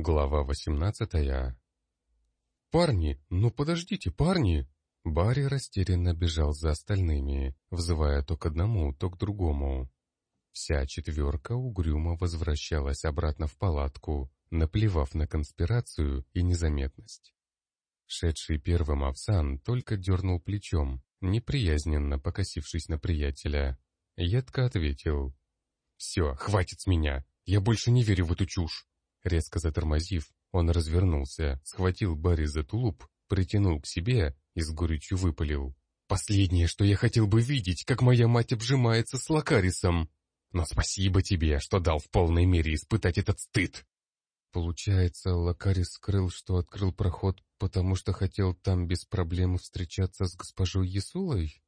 Глава восемнадцатая. «Парни, ну подождите, парни!» Барри растерянно бежал за остальными, взывая то к одному, то к другому. Вся четверка угрюмо возвращалась обратно в палатку, наплевав на конспирацию и незаметность. Шедший первым Овсан только дернул плечом, неприязненно покосившись на приятеля. Едко ответил. «Все, хватит с меня, я больше не верю в эту чушь. Резко затормозив, он развернулся, схватил Барри за тулуп, притянул к себе и с горечью выпалил. «Последнее, что я хотел бы видеть, как моя мать обжимается с Лакарисом! Но спасибо тебе, что дал в полной мере испытать этот стыд!» Получается, Лакарис скрыл, что открыл проход, потому что хотел там без проблем встречаться с госпожой Ясулой?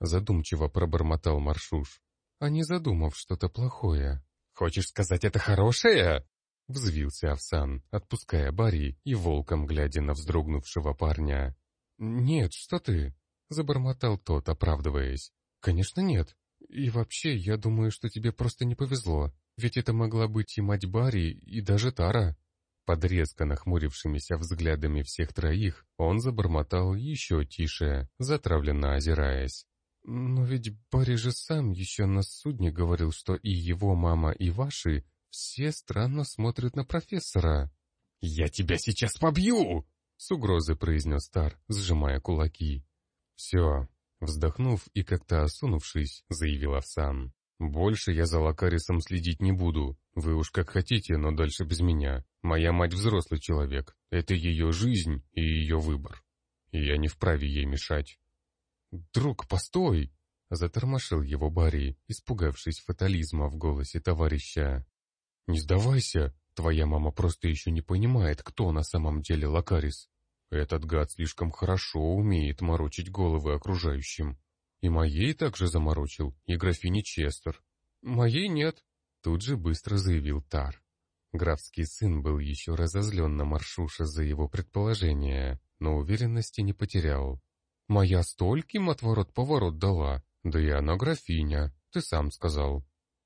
Задумчиво пробормотал Маршуш, а не задумав что-то плохое. «Хочешь сказать, это хорошее?» Взвился Овсан, отпуская Барри и волком глядя на вздрогнувшего парня. «Нет, что ты?» — забормотал тот, оправдываясь. «Конечно нет. И вообще, я думаю, что тебе просто не повезло. Ведь это могла быть и мать Барри, и даже Тара». Под резко нахмурившимися взглядами всех троих он забормотал еще тише, затравленно озираясь. «Но ведь Барри же сам еще на судне говорил, что и его мама, и ваши все странно смотрят на профессора. «Я тебя сейчас побью!» — с угрозой произнес Стар, сжимая кулаки. «Все», — вздохнув и как-то осунувшись, заявил Овсан. «Больше я за Лакарисом следить не буду. Вы уж как хотите, но дальше без меня. Моя мать взрослый человек. Это ее жизнь и ее выбор. И я не вправе ей мешать». «Друг, постой!» — затормошил его Барри, испугавшись фатализма в голосе товарища. «Не сдавайся, твоя мама просто еще не понимает, кто на самом деле Лакарис. Этот гад слишком хорошо умеет морочить головы окружающим. И моей также заморочил, и графини Честер. Моей нет», — тут же быстро заявил Тар. Графский сын был еще разозлен на Маршуша за его предположение, но уверенности не потерял. «Моя стольким отворот-поворот дала, да и она графиня, ты сам сказал.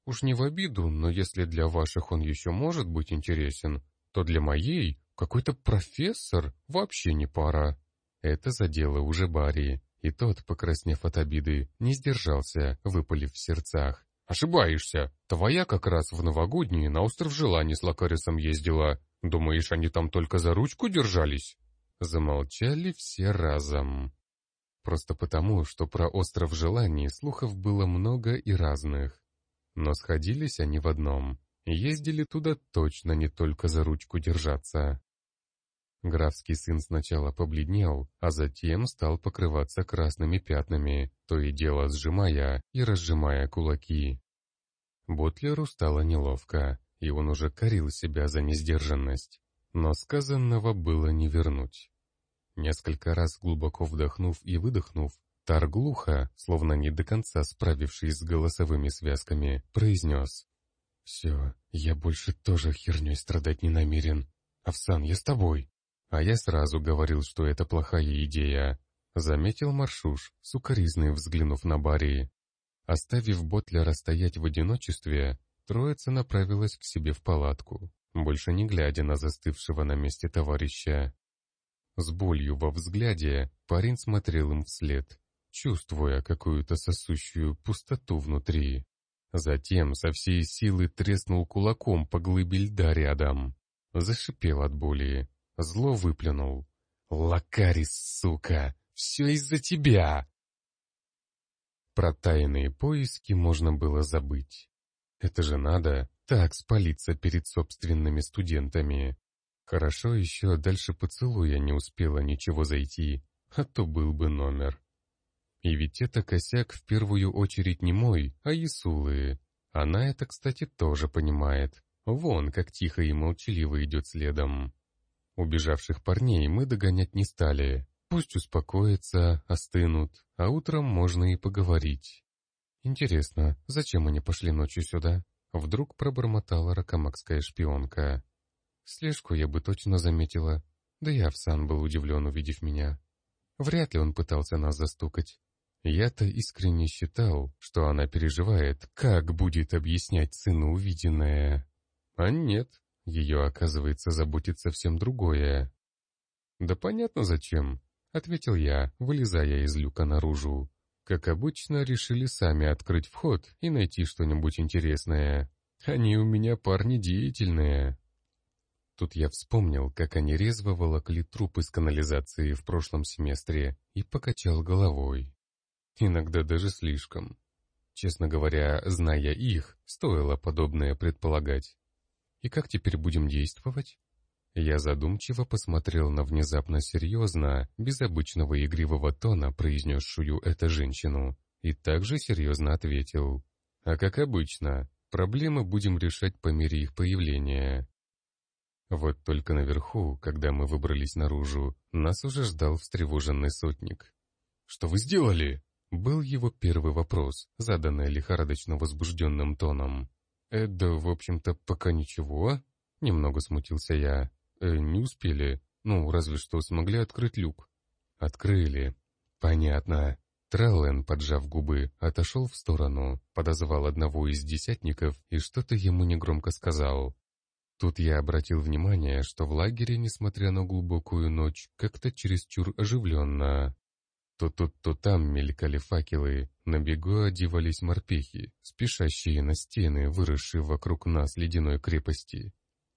Уж не в обиду, но если для ваших он еще может быть интересен, то для моей какой-то профессор вообще не пара. Это задело уже Барри, и тот, покраснев от обиды, не сдержался, выпалив в сердцах. «Ошибаешься! Твоя как раз в новогодние на остров Желаний с Лакарисом ездила. Думаешь, они там только за ручку держались?» Замолчали все разом. Просто потому, что про остров Желаний слухов было много и разных. Но сходились они в одном. Ездили туда точно не только за ручку держаться. Графский сын сначала побледнел, а затем стал покрываться красными пятнами, то и дело сжимая и разжимая кулаки. Бутлеру стало неловко, и он уже корил себя за несдержанность. Но сказанного было не вернуть. Несколько раз глубоко вдохнув и выдохнув, Тар глухо, словно не до конца справившись с голосовыми связками, произнес. «Все, я больше тоже херней страдать не намерен. Овсан, я с тобой». А я сразу говорил, что это плохая идея. Заметил Маршуш, сукоризный взглянув на Барри. Оставив Ботлера стоять в одиночестве, троица направилась к себе в палатку, больше не глядя на застывшего на месте товарища. С болью во взгляде парень смотрел им вслед, чувствуя какую-то сосущую пустоту внутри. Затем со всей силы треснул кулаком по глыбе льда рядом. Зашипел от боли. Зло выплюнул. «Лакарис, сука! Все из-за тебя!» Про тайные поиски можно было забыть. Это же надо так спалиться перед собственными студентами. Хорошо еще дальше поцелуя не успела ничего зайти, а то был бы номер. И ведь это косяк в первую очередь не мой, а Исулы. Она это, кстати, тоже понимает. Вон, как тихо и молчаливо идет следом. Убежавших парней мы догонять не стали. Пусть успокоятся, остынут, а утром можно и поговорить. Интересно, зачем они пошли ночью сюда? Вдруг пробормотала ракомакская шпионка. Слежку я бы точно заметила. Да и Овсан был удивлен, увидев меня. Вряд ли он пытался нас застукать. Я-то искренне считал, что она переживает, как будет объяснять сыну увиденное. А нет, Ее, оказывается, заботит совсем другое. «Да понятно зачем», — ответил я, вылезая из люка наружу. Как обычно, решили сами открыть вход и найти что-нибудь интересное. Они у меня парни деятельные. Тут я вспомнил, как они резво волокли труп из канализации в прошлом семестре и покачал головой. Иногда даже слишком. Честно говоря, зная их, стоило подобное предполагать. И как теперь будем действовать? Я задумчиво посмотрел на внезапно серьезно, без обычного игривого тона, произнесшую эту женщину, и также серьезно ответил. А как обычно, проблемы будем решать по мере их появления. Вот только наверху, когда мы выбрались наружу, нас уже ждал встревоженный сотник. «Что вы сделали?» Был его первый вопрос, заданный лихорадочно возбужденным тоном. «Э, да, в общем-то, пока ничего», — немного смутился я. «Э, не успели. Ну, разве что смогли открыть люк». «Открыли». «Понятно». Траллен, поджав губы, отошел в сторону, подозвал одного из десятников и что-то ему негромко сказал. Тут я обратил внимание, что в лагере, несмотря на глубокую ночь, как-то чересчур оживленно. То тут, то там мелькали факелы, на бегу одевались морпехи, спешащие на стены, выросшие вокруг нас ледяной крепости.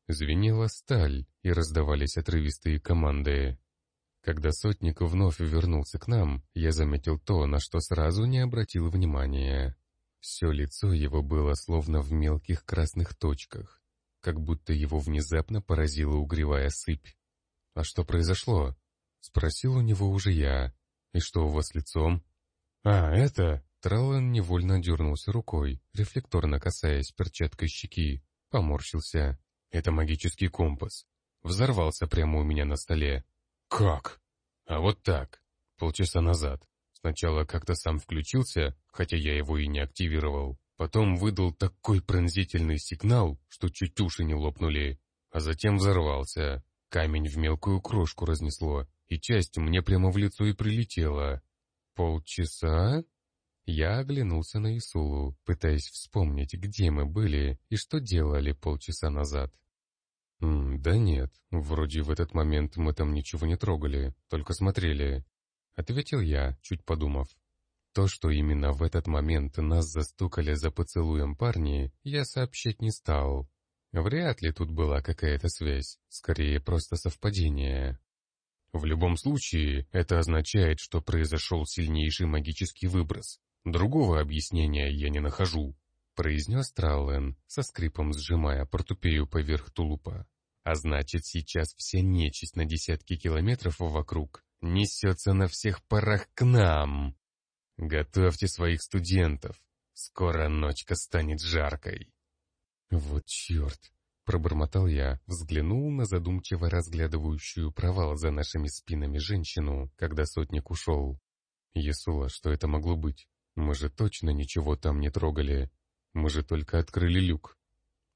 Звенела сталь, и раздавались отрывистые команды. Когда сотник вновь вернулся к нам, я заметил то, на что сразу не обратил внимания. Все лицо его было словно в мелких красных точках, как будто его внезапно поразила угревая сыпь. «А что произошло?» — спросил у него уже я. «И что у вас лицом?» «А, это...» Траллен невольно дернулся рукой, рефлекторно касаясь перчаткой щеки. Поморщился. «Это магический компас. Взорвался прямо у меня на столе». «Как?» «А вот так. Полчаса назад. Сначала как-то сам включился, хотя я его и не активировал. Потом выдал такой пронзительный сигнал, что чуть уши не лопнули, а затем взорвался. Камень в мелкую крошку разнесло, и часть мне прямо в лицо и прилетела. Полчаса? Я оглянулся на Исулу, пытаясь вспомнить, где мы были и что делали полчаса назад. «М «Да нет, вроде в этот момент мы там ничего не трогали, только смотрели», — ответил я, чуть подумав. То, что именно в этот момент нас застукали за поцелуем парни, я сообщать не стал. Вряд ли тут была какая-то связь, скорее просто совпадение. В любом случае, это означает, что произошел сильнейший магический выброс. Другого объяснения я не нахожу, произнес Траллен, со скрипом сжимая портупею поверх тулупа. А значит, сейчас вся нечисть на десятки километров вокруг несется на всех парах к нам. Готовьте своих студентов. Скоро ночка станет жаркой. Вот черт, пробормотал я, взглянул на задумчиво разглядывающую провал за нашими спинами женщину, когда сотник ушел. Есула, что это могло быть? Мы же точно ничего там не трогали. Мы же только открыли люк.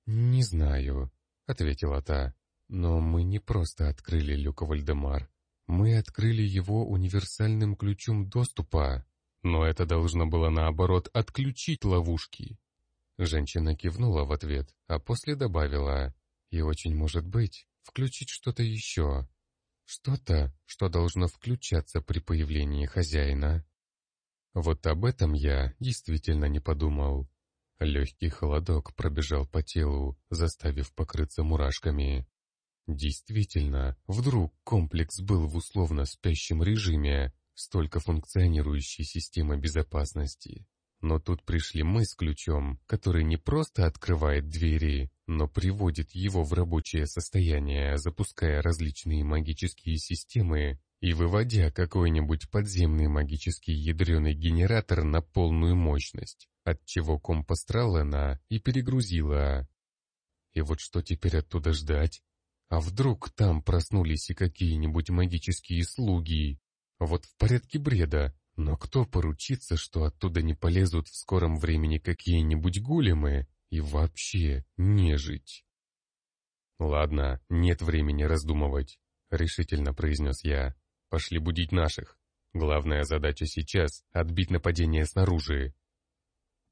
Не знаю, ответила та. Но мы не просто открыли люк, Вальдемар. Мы открыли его универсальным ключом доступа. Но это должно было, наоборот, отключить ловушки. Женщина кивнула в ответ, а после добавила, «И очень может быть, включить что-то еще. Что-то, что должно включаться при появлении хозяина». Вот об этом я действительно не подумал. Легкий холодок пробежал по телу, заставив покрыться мурашками. Действительно, вдруг комплекс был в условно спящем режиме, столько функционирующей системы безопасности. Но тут пришли мы с ключом, который не просто открывает двери, но приводит его в рабочее состояние, запуская различные магические системы и выводя какой-нибудь подземный магический ядреный генератор на полную мощность, от чего компас Траллена и перегрузила. И вот что теперь оттуда ждать? А вдруг там проснулись и какие-нибудь магические слуги, вот в порядке бреда, но кто поручится, что оттуда не полезут в скором времени какие-нибудь гулемы и вообще не жить? «Ладно, нет времени раздумывать», — решительно произнес я. «Пошли будить наших. Главная задача сейчас — отбить нападение снаружи».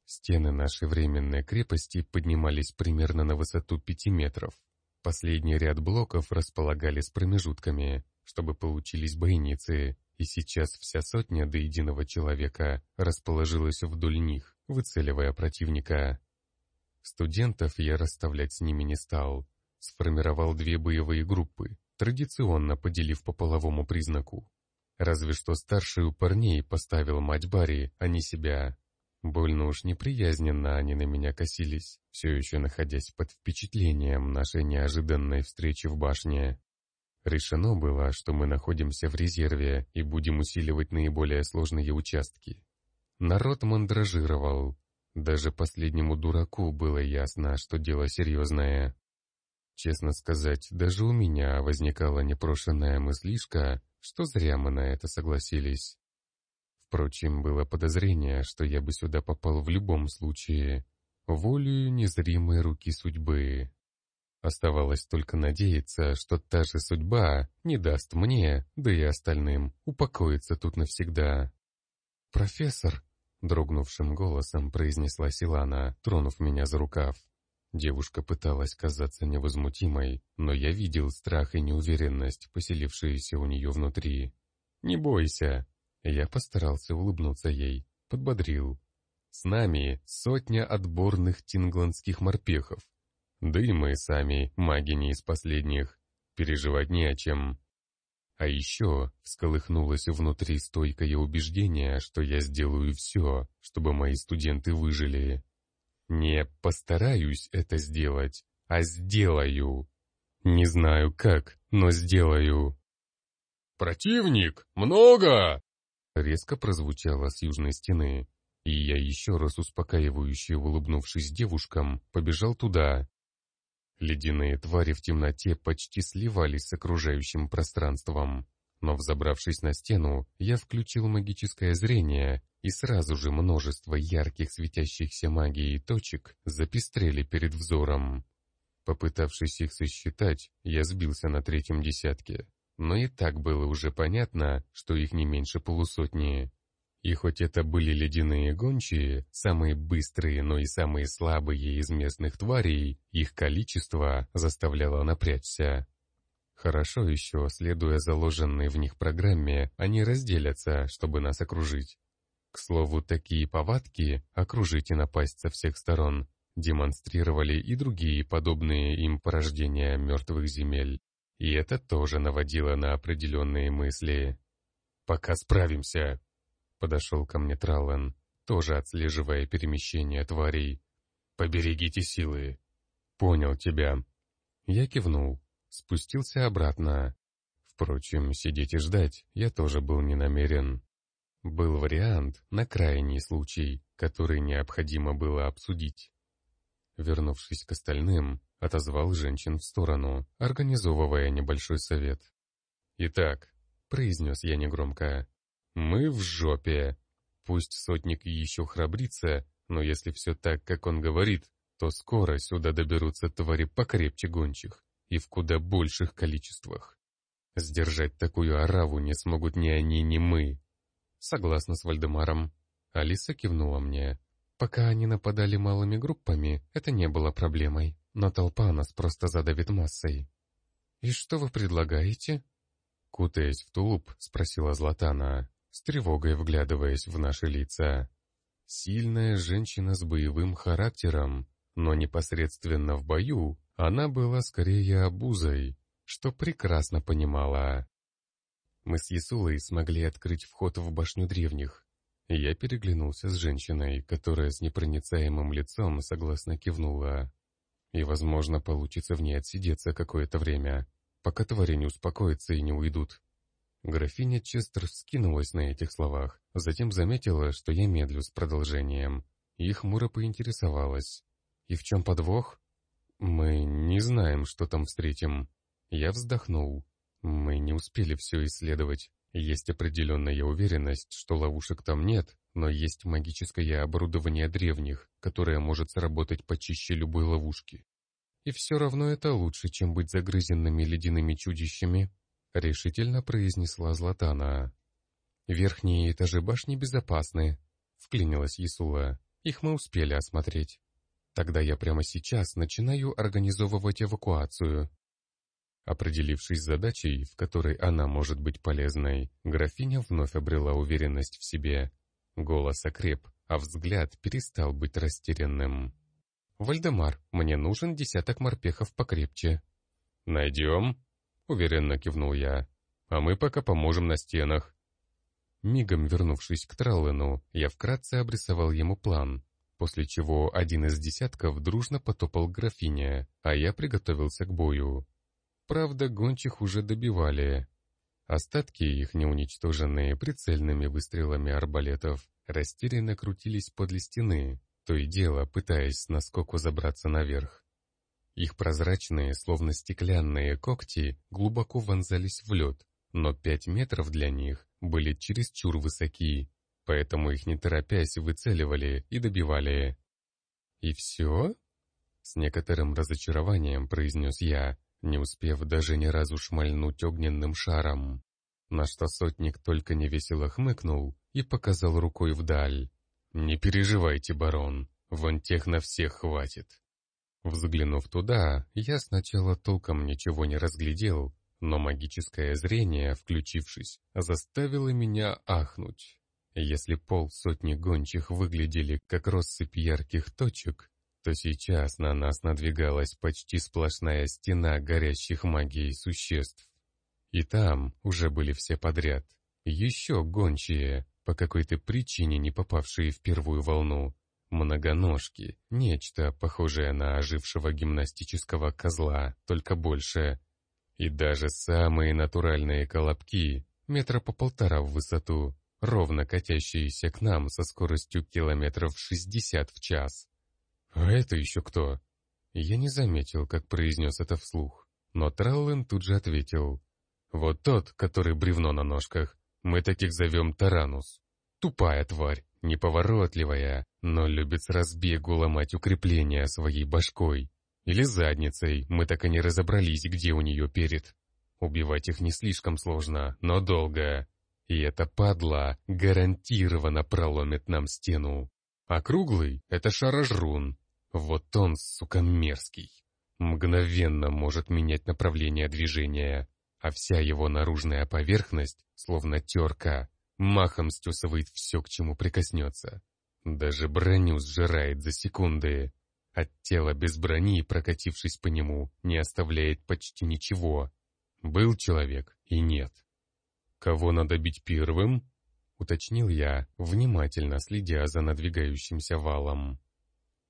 Стены нашей временной крепости поднимались примерно на высоту пяти метров. Последний ряд блоков располагали с промежутками, чтобы получились бойницы, и сейчас вся сотня до единого человека расположилась вдоль них, выцеливая противника. Студентов я расставлять с ними не стал. Сформировал две боевые группы, традиционно поделив по половому признаку. Разве что старший у парней поставил мать Барри, а не себя. Больно уж неприязненно они на меня косились, все еще находясь под впечатлением нашей неожиданной встречи в башне. Решено было, что мы находимся в резерве и будем усиливать наиболее сложные участки. Народ мандражировал. Даже последнему дураку было ясно, что дело серьезное. Честно сказать, даже у меня возникала непрошенная мыслишка, что зря мы на это согласились. Впрочем, было подозрение, что я бы сюда попал в любом случае, волею незримой руки судьбы. Оставалось только надеяться, что та же судьба не даст мне, да и остальным, упокоиться тут навсегда. «Профессор!» — дрогнувшим голосом произнесла Силана, тронув меня за рукав. Девушка пыталась казаться невозмутимой, но я видел страх и неуверенность, поселившиеся у нее внутри. «Не бойся!» Я постарался улыбнуться ей, подбодрил. «С нами сотня отборных тингландских морпехов, да и мы сами, маги не из последних. Переживать не о чем. А еще всколыхнулось внутри стойкое убеждение, что я сделаю все, чтобы мои студенты выжили. Не постараюсь это сделать, а сделаю. Не знаю как, но сделаю. «Противник! Много!» Резко прозвучало с южной стены, и я еще раз успокаивающе улыбнувшись девушкам, побежал туда. Ледяные твари в темноте почти сливались с окружающим пространством. Но взобравшись на стену, я включил магическое зрение, и сразу же множество ярких светящихся магией точек запестрели перед взором. Попытавшись их сосчитать, я сбился на третьем десятке. Но и так было уже понятно, что их не меньше полусотни. И хоть это были ледяные гончие, самые быстрые, но и самые слабые из местных тварей, их количество заставляло напрячься. Хорошо еще, следуя заложенной в них программе, они разделятся, чтобы нас окружить. К слову, такие повадки, окружить и напасть со всех сторон, демонстрировали и другие подобные им порождения мертвых земель. И это тоже наводило на определенные мысли. «Пока справимся», Подошел ко мне Траллен, тоже отслеживая перемещение тварей. «Поберегите силы!» «Понял тебя!» Я кивнул, спустился обратно. Впрочем, сидеть и ждать я тоже был не намерен. Был вариант на крайний случай, который необходимо было обсудить. Вернувшись к остальным, отозвал женщин в сторону, организовывая небольшой совет. «Итак», — произнес я негромко, мы в жопе. Пусть сотник еще храбрится, но если все так, как он говорит, то скоро сюда доберутся твари покрепче гончих и в куда больших количествах. Сдержать такую ораву не смогут ни они, ни мы. Согласна с Вальдемаром. Алиса кивнула мне. Пока они нападали малыми группами, это не было проблемой, но толпа нас просто задавит массой. «И что вы предлагаете?» Кутаясь в тулуп, спросила Златана с тревогой вглядываясь в наши лица. Сильная женщина с боевым характером, но непосредственно в бою она была скорее обузой, что прекрасно понимала. Мы с Ясулой смогли открыть вход в башню древних. Я переглянулся с женщиной, которая с непроницаемым лицом согласно кивнула. И, возможно, получится в ней отсидеться какое-то время, пока твари не успокоятся и не уйдут. Графиня Честер скинулась на этих словах, затем заметила, что я медлю с продолжением, и хмуро поинтересовалась. «И в чем подвох?» «Мы не знаем, что там встретим». Я вздохнул. «Мы не успели все исследовать. Есть определенная уверенность, что ловушек там нет, но есть магическое оборудование древних, которое может сработать почище любой ловушки. И все равно это лучше, чем быть загрызенными ледяными чудищами, — решительно произнесла Златана. «Верхние этажи башни безопасны», — вклинилась Исула. «Их мы успели осмотреть». Тогда я прямо сейчас начинаю организовывать эвакуацию. Определившись с задачей, в которой она может быть полезной, графиня вновь обрела уверенность в себе. Голос окреп, а взгляд перестал быть растерянным. «Вальдемар, мне нужен десяток морпехов покрепче». «Найдем?» — уверенно кивнул я. «А мы пока поможем на стенах». Мигом вернувшись к Траллену, я вкратце обрисовал ему план, после чего один из десятков дружно потопал к графине, а я приготовился к бою. Правда, гончих уже добивали. Остатки их, неуничтоженные прицельными выстрелами арбалетов, растерянно крутились подле стены, то и дело пытаясь наскоку забраться наверх. Их прозрачные, словно стеклянные когти, глубоко вонзались в лед, но пять метров для них были чересчур высоки, поэтому их не торопясь выцеливали и добивали. «И все?» С некоторым разочарованием произнес я, не успев даже ни разу шмальнуть огненным шаром. На что сотник только невесело хмыкнул и показал рукой вдаль. «Не переживайте, барон, вон тех на всех хватит». Взглянув туда, я сначала толком ничего не разглядел, но магическое зрение, включившись, заставило меня ахнуть. Если полсотни гончих выглядели как россыпь ярких точек, то сейчас на нас надвигалась почти сплошная стена горящих магией существ. И там уже были все подряд. Еще гончие, по какой-то причине не попавшие в первую волну. Многоножки, нечто похожее на ожившего гимнастического козла, только больше. И даже самые натуральные колобки, метра по полтора в высоту, ровно катящиеся к нам со скоростью километров шестьдесят в час. «А это еще кто?» Я не заметил, как произнес это вслух, но Траллен тут же ответил. «Вот тот, который бревно на ножках, мы таких зовем Таранус. Тупая тварь, неповоротливая, но любит с разбегу ломать укрепления своей башкой. Или задницей, мы так и не разобрались, где у нее перед. Убивать их не слишком сложно, но долго. И эта падла гарантированно проломит нам стену. А круглый — это шарожрун, вот он, сука, мерзкий. Мгновенно может менять направление движения, а вся его наружная поверхность, словно терка, махом стесывает все, к чему прикоснется. Даже броню сжирает за секунды. От тела без брони, прокатившись по нему, не оставляет почти ничего. Был человек и нет. «Кого надо бить первым?» — уточнил я, внимательно следя за надвигающимся валом.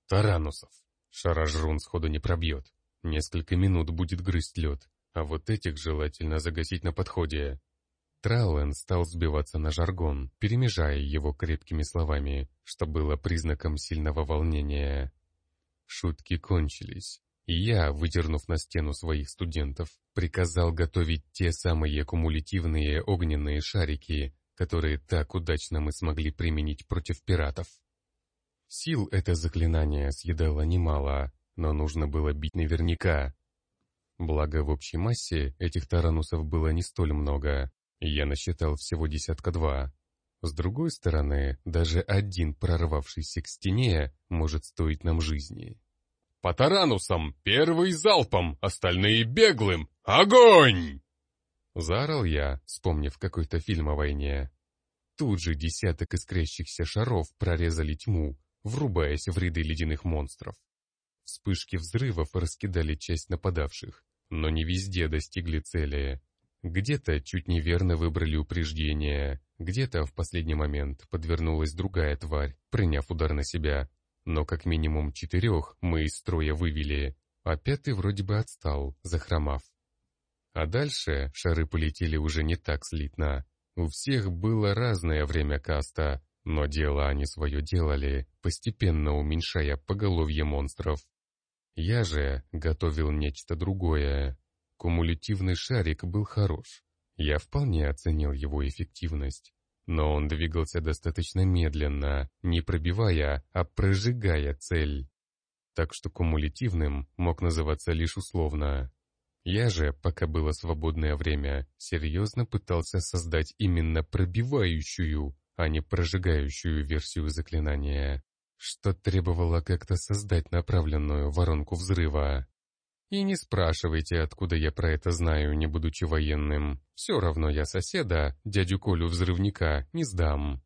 Таранусов. Шаражрун сходу не пробьет. Несколько минут будет грызть лед, а вот этих желательно загасить на подходе. Трауэн стал сбиваться на жаргон, перемежая его крепкими словами, что было признаком сильного волнения. Шутки кончились, и я, выдернув на стену своих студентов, приказал готовить те самые кумулятивные огненные шарики, которые так удачно мы смогли применить против пиратов. Сил это заклинание съедало немало, но нужно было бить наверняка. Благо в общей массе этих таранусов было не столь много, я насчитал всего десятка два. С другой стороны, даже один прорвавшийся к стене может стоить нам жизни. «По таранусам! Первый залпом! Остальные беглым! Огонь!» Заорал я, вспомнив какой-то фильм о войне. Тут же десяток искрящихся шаров прорезали тьму, врубаясь в ряды ледяных монстров. Вспышки взрывов раскидали часть нападавших, но не везде достигли цели. Где-то чуть неверно выбрали упреждение, где-то в последний момент подвернулась другая тварь, приняв удар на себя. Но как минимум четырех мы из строя вывели, а пятый вроде бы отстал, захромав. А дальше шары полетели уже не так слитно. У всех было разное время каста, но дело они свое делали, постепенно уменьшая поголовье монстров. Я же готовил нечто другое. Кумулятивный шарик был хорош. Я вполне оценил его эффективность. Но он двигался достаточно медленно, не пробивая, а прожигая цель. Так что кумулятивным мог называться лишь условно. Я же, пока было свободное время, серьезно пытался создать именно пробивающую, а не прожигающую версию заклинания. что требовало как-то создать направленную воронку взрыва. И не спрашивайте, откуда я про это знаю, не будучи военным. Все равно я соседа, дядю Колю-взрывника, не сдам.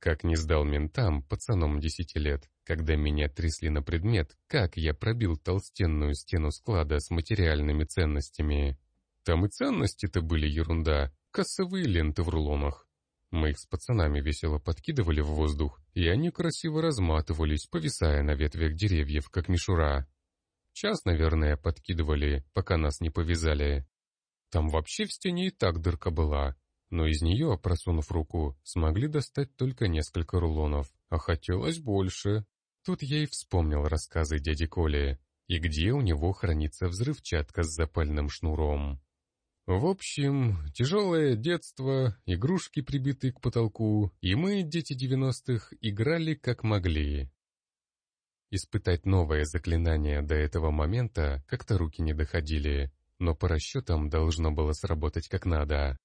Как не сдал ментам, пацаном десяти лет, когда меня трясли на предмет, как я пробил толстенную стену склада с материальными ценностями. Там и ценности-то были ерунда, косовые ленты в рулонах. Мы их с пацанами весело подкидывали в воздух, и они красиво разматывались, повисая на ветвях деревьев, как мишура. Час, наверное, подкидывали, пока нас не повязали. Там вообще в стене и так дырка была, но из нее, просунув руку, смогли достать только несколько рулонов, а хотелось больше. Тут я и вспомнил рассказы дяди Коли, и где у него хранится взрывчатка с запальным шнуром. В общем, тяжелое детство, игрушки, прибитые к потолку, и мы, дети девяностых, играли как могли. Испытать новое заклинание до этого момента как-то руки не доходили, но по расчетам должно было сработать как надо.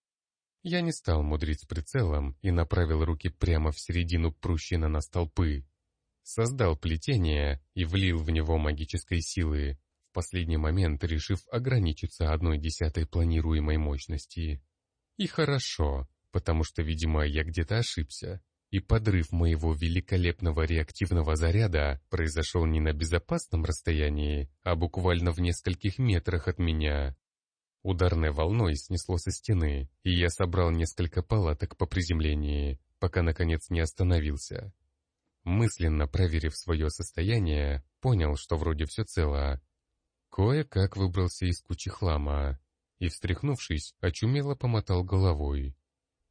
Я не стал мудрить с прицелом и направил руки прямо в середину прущины на столпы. Создал плетение и влил в него магической силы, в последний момент решив ограничиться одной десятой планируемой мощности. И хорошо, потому что, видимо, я где-то ошибся, и подрыв моего великолепного реактивного заряда произошел не на безопасном расстоянии, а буквально в нескольких метрах от меня. Ударной волной снесло со стены, и я собрал несколько палаток по приземлении, пока наконец не остановился. Мысленно проверив свое состояние, понял, что вроде все цело, Кое-как выбрался из кучи хлама и, встряхнувшись, очумело помотал головой.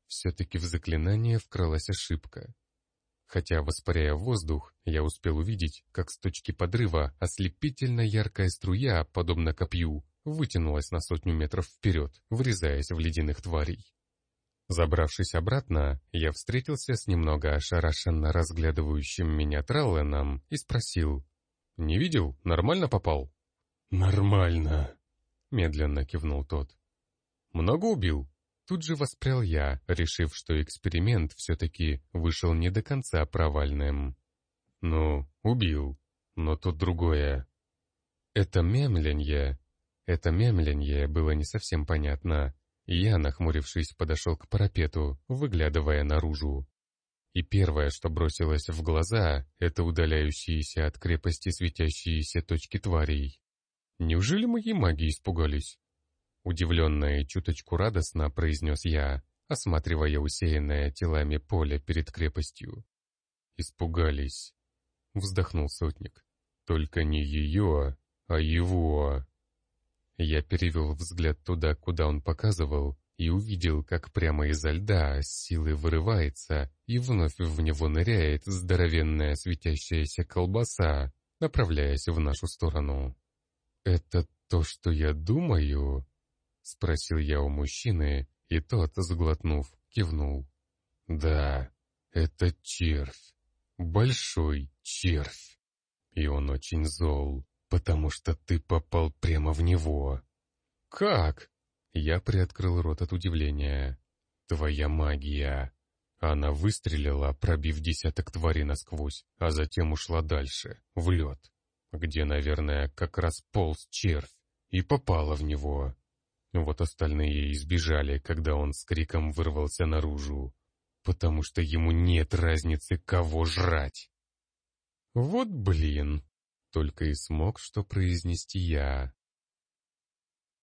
Все-таки в заклинание вкралась ошибка. Хотя, воспаряя воздух, я успел увидеть, как с точки подрыва ослепительно яркая струя, подобно копью, вытянулась на сотню метров вперед, врезаясь в ледяных тварей. Забравшись обратно, я встретился с немного ошарашенно разглядывающим меня Тралленом и спросил, «Не видел? Нормально попал?» «Нормально», — медленно кивнул тот. «Много убил?» Тут же воспрял я, решив, что эксперимент все-таки вышел не до конца провальным. «Ну, убил, но тут другое». Это мемленье, это мемленье было не совсем понятно, я, нахмурившись, подошел к парапету, выглядывая наружу. И первое, что бросилось в глаза, это удаляющиеся от крепости светящиеся точки тварей. Неужели мои маги испугались? Удивленно и чуточку радостно произнес я, осматривая усеянное телами поле перед крепостью. Испугались. Вздохнул сотник. Только не ее, а его. Я перевел взгляд туда, куда он показывал, и увидел, как прямо изо льда с силой вырывается и вновь в него ныряет здоровенная светящаяся колбаса, направляясь в нашу сторону. «Это то, что я думаю?» — спросил я у мужчины, и тот, заглотнув, кивнул. «Да, это червь. Большой червь. И он очень зол, потому что ты попал прямо в него». «Как?» Я приоткрыл рот от удивления. «Твоя магия!» Она выстрелила, пробив десяток тварей насквозь, а затем ушла дальше, в лед где, наверное, как раз полз червь, и попала в него. Вот остальные избежали, когда он с криком вырвался наружу, потому что ему нет разницы, кого жрать. Вот блин, только и смог что произнести я.